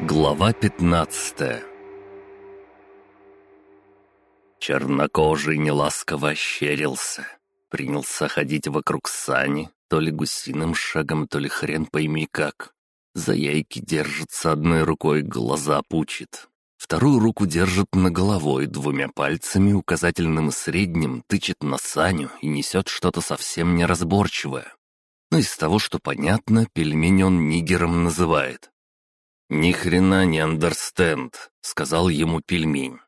Глава 15 Чернокожий неласково ощерился. Принялся ходить вокруг сани, то ли гусиным шагом, то ли хрен пойми как. За яйки держится одной рукой, глаза пучит. Вторую руку держит на головой, двумя пальцами, указательным и средним, тычет на саню и несет что-то совсем неразборчивое. Но из того, что понятно, пельмень он нигером называет. «Ни хрена не андерстенд», — сказал ему пельмень.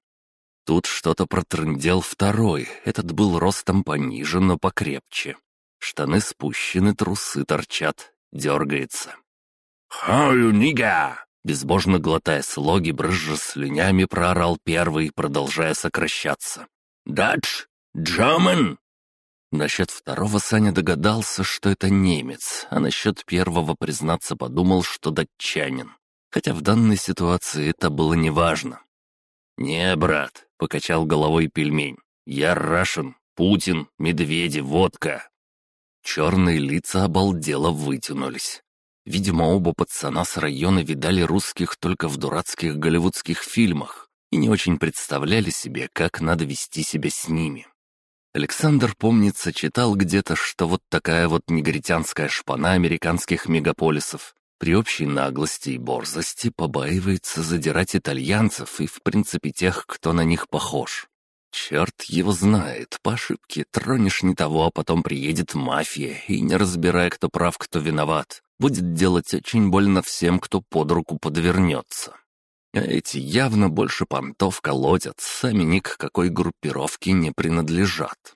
Тут что-то протрындел второй, этот был ростом пониже, но покрепче. Штаны спущены, трусы торчат, дергается. «Хау, нига!» Безбожно глотая слоги, брызжа слюнями, проорал первый, продолжая сокращаться. «Датч! Джамен!» Насчет второго Саня догадался, что это немец, а насчет первого, признаться, подумал, что датчанин. Хотя в данной ситуации это было неважно. «Не, брат», — покачал головой пельмень. «Я Рашин, Путин, медведи, водка». Черные лица обалдело вытянулись. Видимо, оба пацана с района видали русских только в дурацких голливудских фильмах и не очень представляли себе, как надо вести себя с ними. Александр, помнится, читал где-то, что вот такая вот негритянская шпана американских мегаполисов при общей наглости и борзости побаивается задирать итальянцев и, в принципе, тех, кто на них похож. Черт его знает, по ошибке тронешь не того, а потом приедет мафия, и, не разбирая, кто прав, кто виноват, будет делать очень больно всем, кто под руку подвернется. А эти явно больше понтов колотят, сами ни к какой группировке не принадлежат.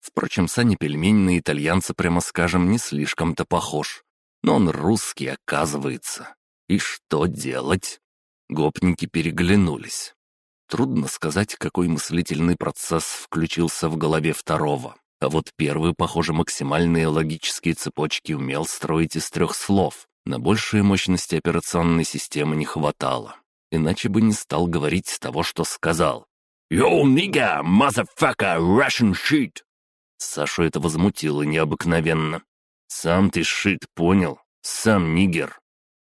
Впрочем, Сани Пельмень на итальянца, прямо скажем, не слишком-то похож. Но он русский, оказывается. И что делать? Гопники переглянулись. Трудно сказать, какой мыслительный процесс включился в голове второго. А вот первый, похоже, максимальные логические цепочки умел строить из трех слов. На большие мощности операционной системы не хватало. Иначе бы не стал говорить того, что сказал. «Yo, nigga, motherfucker, Russian shit!» Сашу это возмутило необыкновенно. «Сам ты шит, понял? Сам нигер!»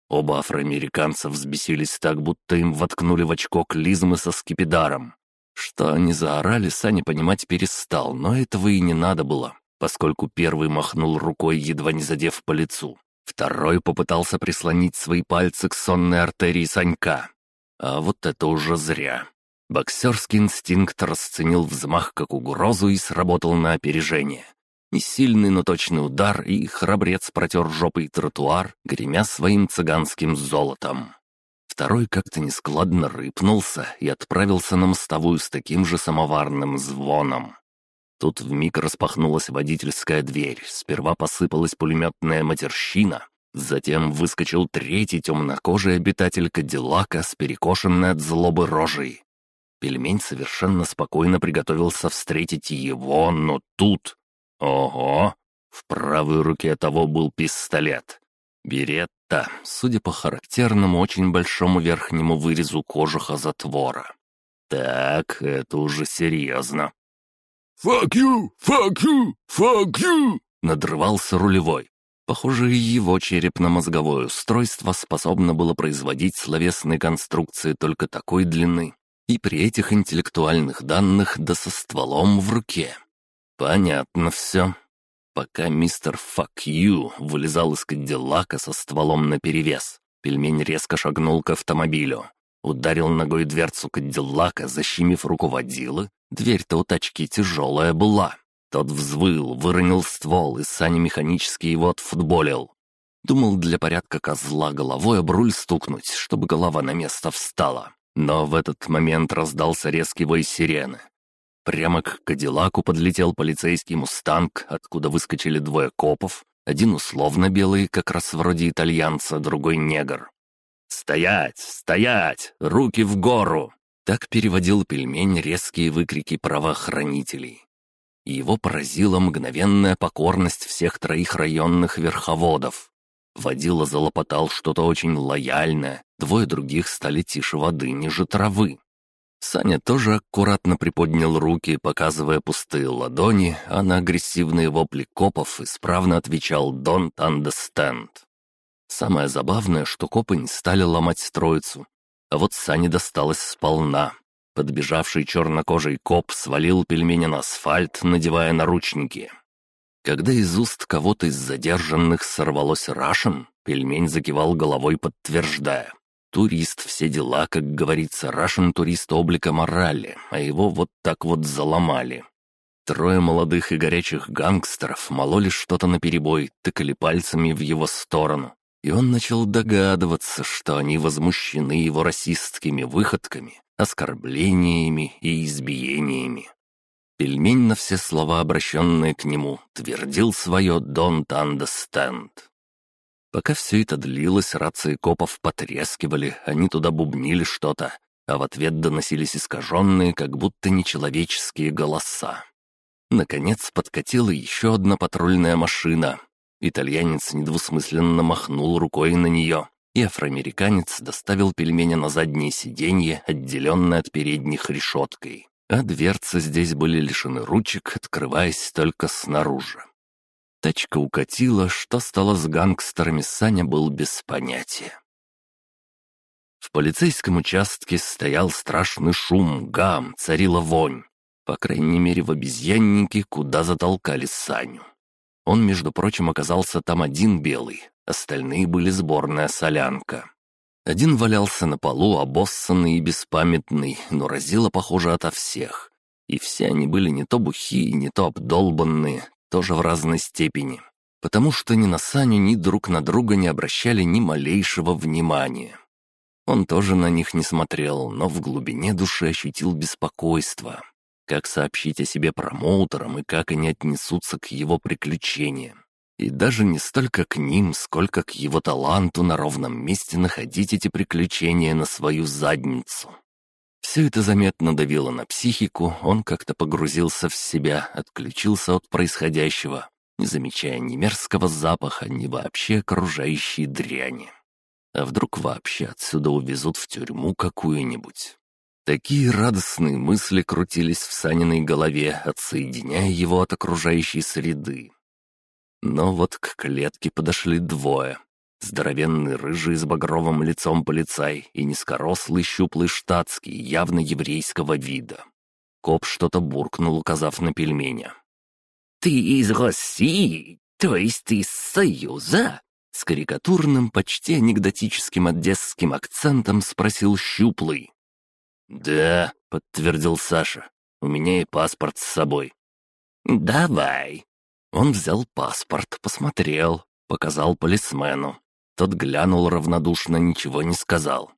Оба афроамериканца взбесились так, будто им воткнули в очко клизмы со скипидаром. Что они заорали, Саня понимать перестал, но этого и не надо было, поскольку первый махнул рукой, едва не задев по лицу. Второй попытался прислонить свои пальцы к сонной артерии Санька. А вот это уже зря. Боксерский инстинкт расценил взмах как угрозу и сработал на опережение. Несильный, но точный удар, и храбрец протер жопой тротуар, гремя своим цыганским золотом. Второй как-то нескладно рыпнулся и отправился на мостовую с таким же самоварным звоном. Тут вмиг распахнулась водительская дверь, сперва посыпалась пулеметная матерщина, затем выскочил третий темнокожий обитатель Кадиллака с перекошенной от злобы рожей. Пельмень совершенно спокойно приготовился встретить его, но тут... Ого! В правой руке того был пистолет. Беретта, судя по характерному очень большому верхнему вырезу кожуха затвора. Так, это уже серьезно. «Fuck you! Fuck you! Fuck you!» Надрывался рулевой. Похоже, его черепно-мозговое устройство способно было производить словесные конструкции только такой длины, и при этих интеллектуальных данных да со стволом в руке. Понятно все. Пока мистер «Fuck you» вылезал из кадиллака со стволом наперевес, пельмень резко шагнул к автомобилю. Ударил ногой дверцу кадиллака, защемив руку водилы. Дверь-то у тачки тяжелая была. Тот взвыл, выронил ствол, и Саня механически его отфутболил. Думал для порядка козла головой об руль стукнуть, чтобы голова на место встала. Но в этот момент раздался резкий вой сирены. Прямо к Кадиллаку подлетел полицейский «Мустанг», откуда выскочили двое копов, один условно белый, как раз вроде итальянца, другой негр. «Стоять! Стоять! Руки в гору!» Так переводил пельмень резкие выкрики правоохранителей. Его поразила мгновенная покорность всех троих районных верховодов. Водила залопотал что-то очень лояльное, двое других стали тише воды ниже травы. Саня тоже аккуратно приподнял руки, показывая пустые ладони, а на агрессивные вопли копов исправно отвечал «Don't understand». Самое забавное, что копы не стали ломать троицу. А вот Сане досталось сполна. Подбежавший чернокожий коп свалил пельмени на асфальт, надевая наручники. Когда из уст кого-то из задержанных сорвалось рашен, пельмень закивал головой, подтверждая. Турист, все дела, как говорится, рашен турист облика морали, а его вот так вот заломали. Трое молодых и горячих гангстеров мололи что-то наперебой, тыкали пальцами в его сторону. И он начал догадываться, что они возмущены его расистскими выходками, оскорблениями и избиениями. Пельмень на все слова, обращенные к нему, твердил свое «don't understand». Пока все это длилось, рации копов потрескивали, они туда бубнили что-то, а в ответ доносились искаженные, как будто нечеловеческие голоса. Наконец подкатила еще одна патрульная машина. Итальянец недвусмысленно махнул рукой на нее, и афроамериканец доставил пельмени на заднее сиденье, отделенное от передних решеткой. А дверцы здесь были лишены ручек, открываясь только снаружи. Тачка укатила, что стало с гангстерами, Саня был без понятия. В полицейском участке стоял страшный шум, гам, царила вонь. По крайней мере, в обезьяннике, куда затолкали Саню. Он, между прочим, оказался там один белый, остальные были сборная солянка. Один валялся на полу, обоссанный и беспамятный, но разило, похоже, ото всех. И все они были не то бухие, не то обдолбанные, тоже в разной степени. Потому что ни на Саню, ни друг на друга не обращали ни малейшего внимания. Он тоже на них не смотрел, но в глубине души ощутил беспокойство как сообщить о себе промоутерам и как они отнесутся к его приключениям. И даже не столько к ним, сколько к его таланту на ровном месте находить эти приключения на свою задницу. Все это заметно давило на психику, он как-то погрузился в себя, отключился от происходящего, не замечая ни мерзкого запаха, ни вообще окружающей дряни. А вдруг вообще отсюда увезут в тюрьму какую-нибудь? Такие радостные мысли крутились в Саниной голове, отсоединяя его от окружающей среды. Но вот к клетке подошли двое. Здоровенный рыжий с багровым лицом полицай и низкорослый щуплый штатский, явно еврейского вида. Коп что-то буркнул, указав на пельменя. «Ты из России? То есть ты из Союза?» С карикатурным, почти анекдотическим одесским акцентом спросил щуплый. «Да», — подтвердил Саша, — «у меня и паспорт с собой». «Давай». Он взял паспорт, посмотрел, показал полисмену. Тот глянул равнодушно, ничего не сказал.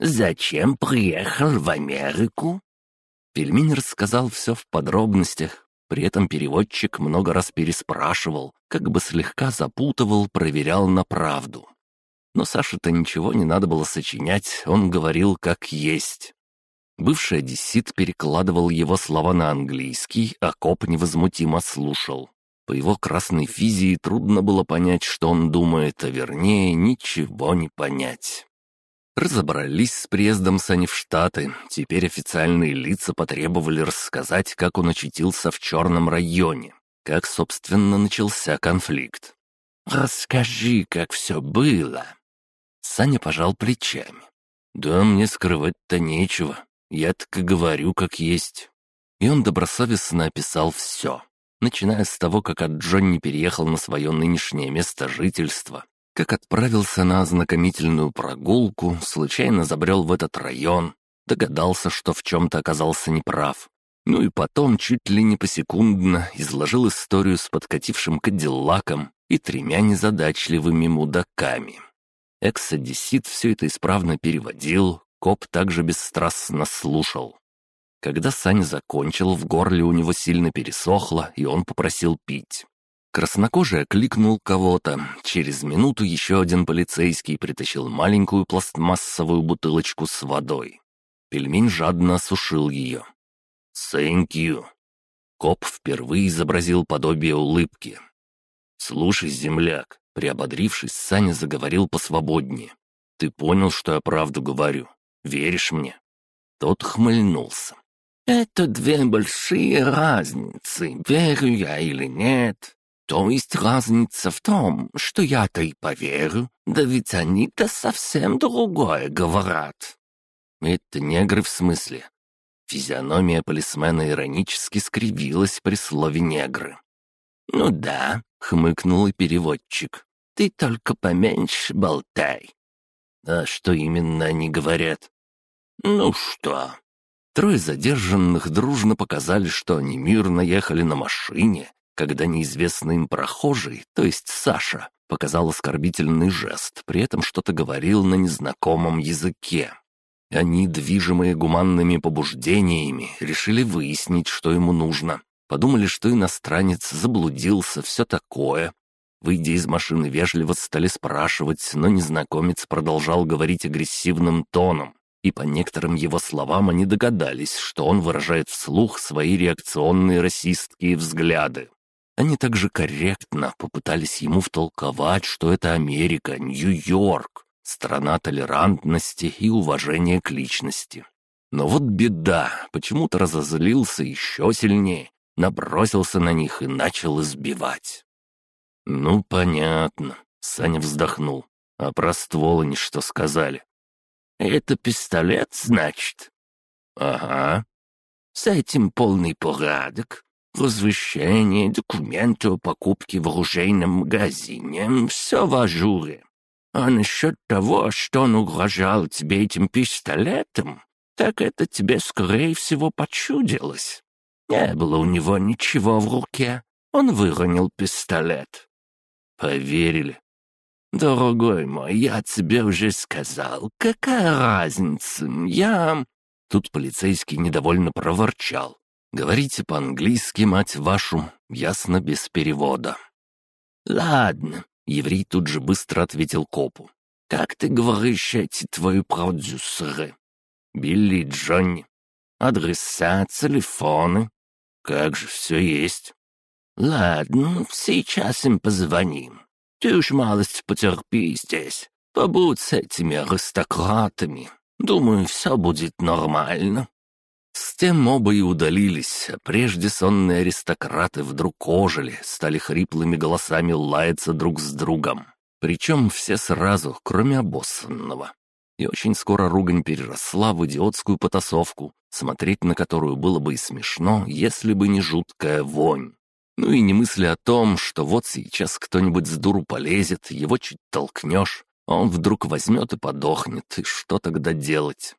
«Зачем приехал в Америку?» Пельмень рассказал все в подробностях, при этом переводчик много раз переспрашивал, как бы слегка запутывал, проверял на правду. Но Саше-то ничего не надо было сочинять, он говорил как есть. Бывший одессит перекладывал его слова на английский, а коп невозмутимо слушал. По его красной физии трудно было понять, что он думает, а вернее, ничего не понять. Разобрались с приездом Сани в Штаты. Теперь официальные лица потребовали рассказать, как он очутился в черном районе, как, собственно, начался конфликт. «Расскажи, как все было». Саня пожал плечами. «Да мне скрывать-то нечего. Я так и говорю, как есть». И он добросовестно описал все, начиная с того, как от Джонни переехал на свое нынешнее место жительства, как отправился на ознакомительную прогулку, случайно забрел в этот район, догадался, что в чем-то оказался неправ. Ну и потом чуть ли не посекундно изложил историю с подкатившим кадиллаком и тремя незадачливыми мудаками. Экс-одессит все это исправно переводил, Коп также бесстрастно слушал. Когда Саня закончил, в горле у него сильно пересохло, и он попросил пить. Краснокожий окликнул кого-то. Через минуту еще один полицейский притащил маленькую пластмассовую бутылочку с водой. Пельмень жадно осушил ее. «Thank you». Коп впервые изобразил подобие улыбки. «Слушай, земляк», приободрившись, Саня заговорил посвободнее. «Ты понял, что я правду говорю? Веришь мне?» Тот хмыльнулся. «Это две большие разницы, верю я или нет. То есть разница в том, что я-то и поверю, да ведь они-то совсем другое говорят». «Это негры в смысле?» Физиономия полисмена иронически скривилась при слове «негры». «Ну да», — хмыкнул и переводчик. «Ты только поменьше болтай». «А что именно они говорят?» «Ну что?» Трое задержанных дружно показали, что они мирно ехали на машине, когда неизвестный им прохожий, то есть Саша, показал оскорбительный жест, при этом что-то говорил на незнакомом языке. Они, движимые гуманными побуждениями, решили выяснить, что ему нужно. Подумали, что иностранец заблудился, все такое. Выйдя из машины, вежливо стали спрашивать, но незнакомец продолжал говорить агрессивным тоном. И по некоторым его словам они догадались, что он выражает вслух свои реакционные расистские взгляды. Они также корректно попытались ему втолковать, что это Америка, Нью-Йорк, страна толерантности и уважения к личности. Но вот беда, почему-то разозлился еще сильнее, набросился на них и начал избивать. «Ну, понятно», — Саня вздохнул. «А про ствол они что сказали?» «Это пистолет, значит?» «Ага». «С этим полный порядок возвращение, документы о покупке в оружейном магазине, все в ажуре. А насчет того, что он угрожал тебе этим пистолетом, так это тебе, скорее всего, почудилось. Не было у него ничего в руке. Он выронил пистолет. Поверили. Дорогой мой, я тебе уже сказал, какая разница, я... Тут полицейский недовольно проворчал. Говорите по-английски, мать вашу, ясно без перевода». «Ладно», — еврей тут же быстро ответил копу. «Как ты говоришь эти твои продюсеры?» «Билли Джонни». «Адреса, телефоны?» «Как же, все есть». «Ладно, сейчас им позвоним. Ты уж малость потерпи здесь. Побудь с этими аристократами. Думаю, все будет нормально». С тем оба и удалились, а прежде сонные аристократы вдруг ожили, стали хриплыми голосами лаяться друг с другом. Причем все сразу, кроме обоссанного. И очень скоро ругань переросла в идиотскую потасовку, смотреть на которую было бы и смешно, если бы не жуткая вонь. Ну и не мысли о том, что вот сейчас кто-нибудь с дуру полезет, его чуть толкнешь, а он вдруг возьмет и подохнет, и что тогда делать?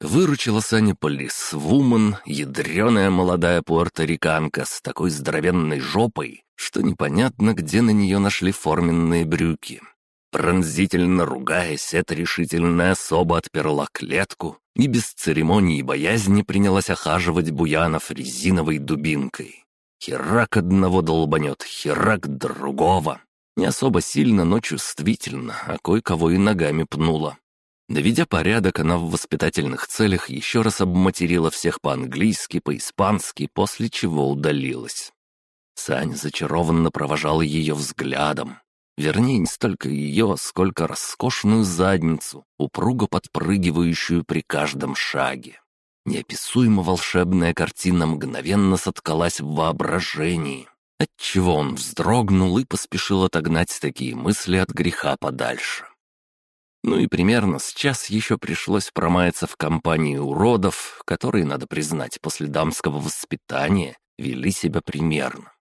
Выручила Саня полисвумен, ядреная молодая пуэрториканка с такой здоровенной жопой, что непонятно, где на нее нашли форменные брюки. Пронзительно ругаясь, эта решительная особа отперла клетку и без церемонии и боязни принялась охаживать Буянов резиновой дубинкой. Херак одного долбанет, херак другого. Не особо сильно, но чувствительно, а кое-кого и ногами пнула. Доведя порядок, она в воспитательных целях еще раз обматерила всех по-английски, по-испански, после чего удалилась. Саня зачарованно провожал ее взглядом. Вернее, не столько ее, сколько роскошную задницу, упруго подпрыгивающую при каждом шаге. Неописуемо волшебная картина мгновенно соткалась в воображении, отчего он вздрогнул и поспешил отогнать такие мысли от греха подальше. Ну и примерно с час еще пришлось промаяться в компании уродов, которые, надо признать, после дамского воспитания вели себя примерно.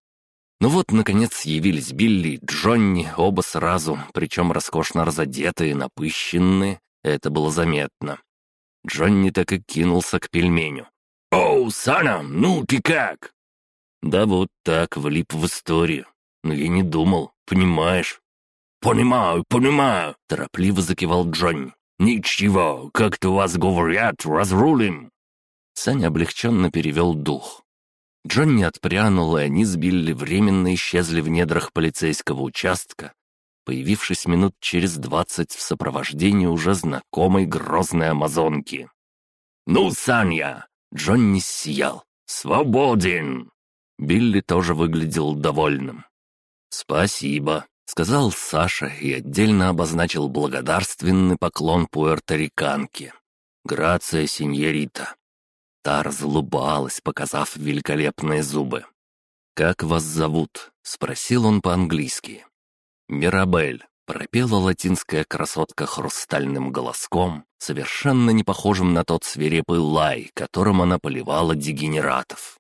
Ну вот, наконец, явились Билли и Джонни, оба сразу, причем роскошно разодетые, напыщенные, это было заметно. Джонни так и кинулся к пельменю. «Оу, Сана, ну ты как?» Да вот так, влип в историю. Но я не думал, понимаешь? «Понимаю, понимаю», — торопливо закивал Джонни. «Ничего, как-то вас говорят, разрулим». Саня облегченно перевел дух. Джонни отпрянул, и они с временно исчезли в недрах полицейского участка, появившись минут через двадцать в сопровождении уже знакомой грозной амазонки. «Ну, Саня!» — Джонни сиял. «Свободен!» Билли тоже выглядел довольным. «Спасибо», сказал Саша и отдельно обозначил благодарственный поклон пуэрториканке. «Грация, сеньорита». Та разлубалась, показав великолепные зубы. «Как вас зовут?» — спросил он по-английски. «Мирабель», — пропела латинская красотка хрустальным голоском, совершенно не похожим на тот свирепый лай, которым она поливала дегенератов.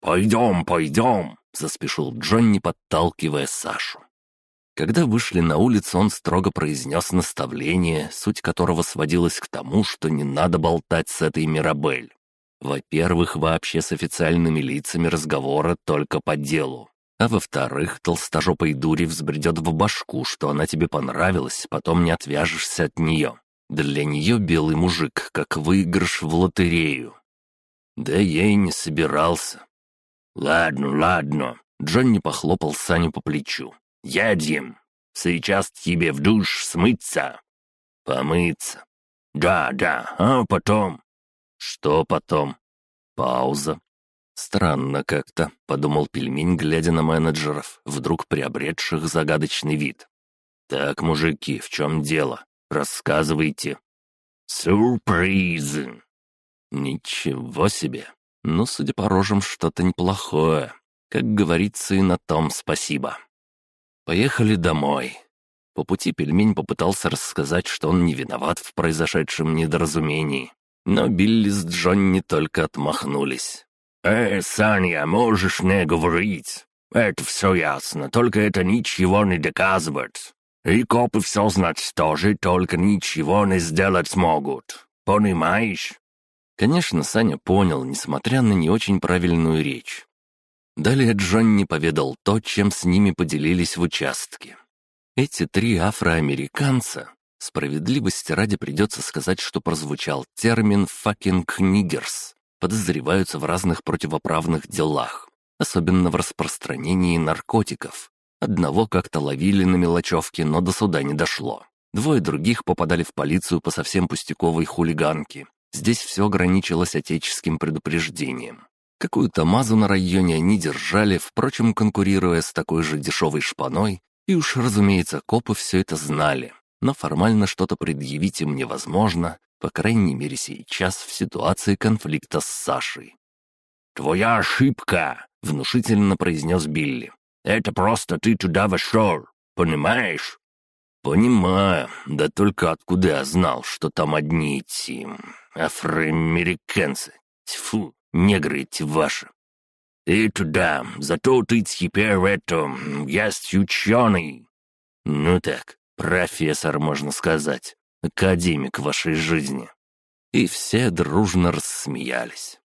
«Пойдем, пойдем!» — заспешил Джонни, подталкивая Сашу. Когда вышли на улицу, он строго произнес наставление, суть которого сводилась к тому, что не надо болтать с этой Мирабель. Во-первых, вообще с официальными лицами разговора только по делу. А во-вторых, толстожопой дури взбредет в башку, что она тебе понравилась, потом не отвяжешься от нее. Для нее белый мужик, как выигрыш в лотерею. Да я и не собирался. «Ладно, ладно», — Джонни похлопал Саню по плечу. «Едем. Сейчас тебе в душ смыться». «Помыться». «Да, да, а потом?» «Что потом?» Пауза. «Странно как-то», — подумал пельмень, глядя на менеджеров, вдруг приобретших загадочный вид. «Так, мужики, в чем дело? Рассказывайте». «Сюрпризы!» «Ничего себе! Ну, судя по рожам, что-то неплохое. Как говорится, и на том спасибо». Поехали домой. По пути пельмень попытался рассказать, что он не виноват в произошедшем недоразумении. Но Билли с Джонни только отмахнулись. «Э, Саня, можешь не говорить. Это все ясно, только это ничего не доказывает. И копы все знать тоже, только ничего не сделать смогут. Понимаешь?» Конечно, Саня понял, несмотря на не очень правильную речь. Далее Джонни поведал то, чем с ними поделились в участке. Эти три афроамериканца, справедливости ради придется сказать, что прозвучал термин «fucking niggers», подозреваются в разных противоправных делах, особенно в распространении наркотиков. Одного как-то ловили на мелочевке, но до суда не дошло. Двое других попадали в полицию по совсем пустяковой хулиганке. Здесь все ограничилось отеческим предупреждением. Какую-то мазу на районе они держали, впрочем, конкурируя с такой же дешевой шпаной, и уж, разумеется, копы все это знали. Но формально что-то предъявить им невозможно, по крайней мере, сейчас в ситуации конфликта с Сашей. «Твоя ошибка!» — внушительно произнес Билли. «Это просто ты туда вошел, понимаешь?» «Понимаю, да только откуда я знал, что там одни эти... афроамериканцы? Тьфу, негры эти ваши!» «И туда, зато ты теперь это... есть ученый!» «Ну так, профессор, можно сказать академик вашей жизни». И все дружно рассмеялись.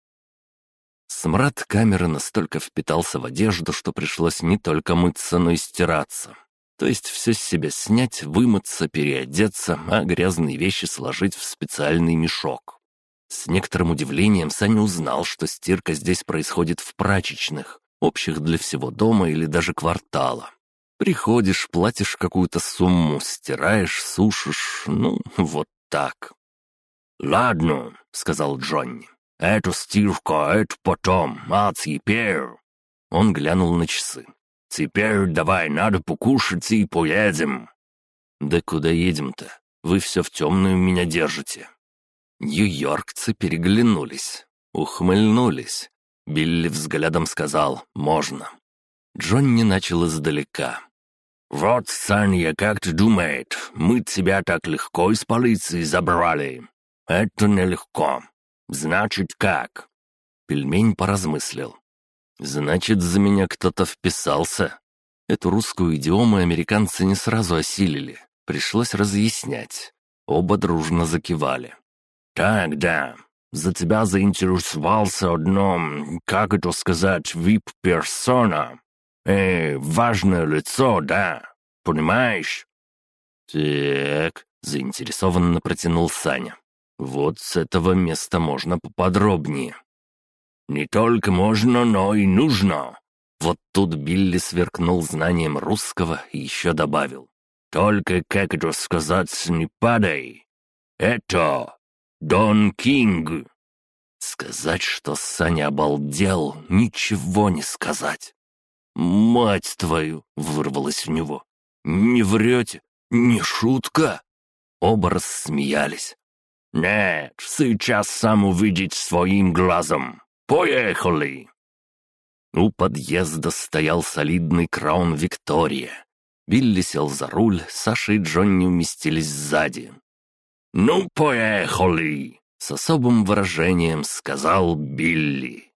Смрад камеры настолько впитался в одежду, что пришлось не только мыться, но и стираться. То есть все с себя снять, вымыться, переодеться, а грязные вещи сложить в специальный мешок. С некоторым удивлением Саня узнал, что стирка здесь происходит в прачечных, общих для всего дома или даже квартала. Приходишь, платишь какую-то сумму, стираешь, сушишь, ну, вот так. «Ладно», — сказал Джонни, — «эту стирку, это потом, а теперь...» Он глянул на часы. «Теперь давай, надо покушать и поедем». «Да куда едем-то? Вы все в темную меня держите». Нью-Йоркцы переглянулись, ухмыльнулись. Билли взглядом сказал «можно». Джонни начал издалека. «Вот, Саня, как ты думаешь, мы тебя так легко из полиции забрали? Это нелегко. Значит, как?» Пельмень поразмыслил. «Значит, за меня кто-то вписался?» Эту русскую идиому американцы не сразу осилили. Пришлось разъяснять. Оба дружно закивали. «Так, да. За тебя заинтересовался одно, как это сказать, вип-персона. «Э, важное лицо, да? Понимаешь?» «Так», — заинтересованно протянул Саня. «Вот с этого места можно поподробнее». «Не только можно, но и нужно». Вот тут Билли сверкнул знанием русского и еще добавил. «Только, как это сказать, не падай. Это Дон Кинг». Сказать, что Саня обалдел, ничего не сказать. «Мать твою!» — вырвалось у него. «Не врете? Не шутка?» Оба рассмеялись. «Нет, сейчас сам увидеть своим глазом. Поехали!» У подъезда стоял солидный краун Виктория. Билли сел за руль, Саша и Джонни уместились сзади. «Ну, поехали!» — с особым выражением сказал Билли.